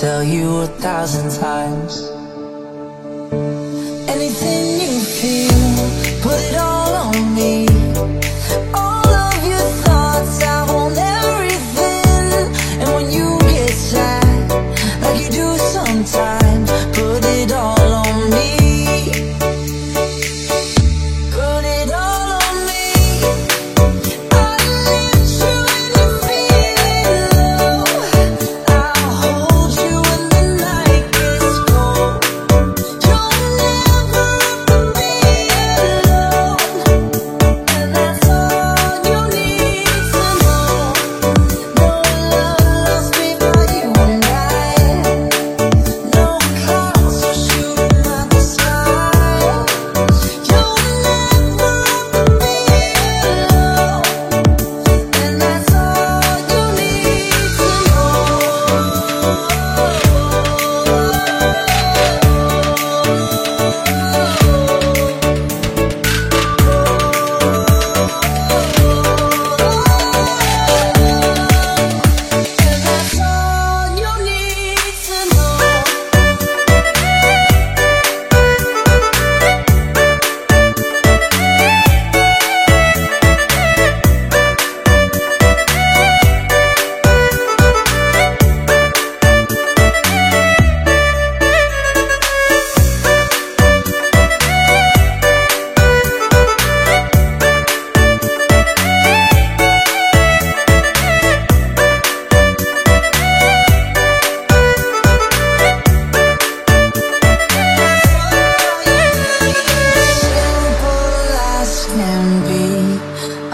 tell you a thousand times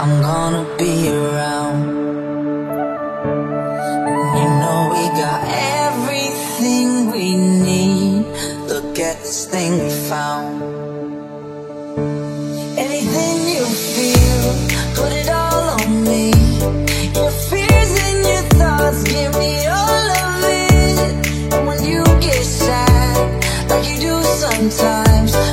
I'm gonna be around. You know we got everything we need. Look at this thing we found. Anything you feel, put it all on me. Your fears and your thoughts, give me all of it. And when you get sad, like you do sometimes.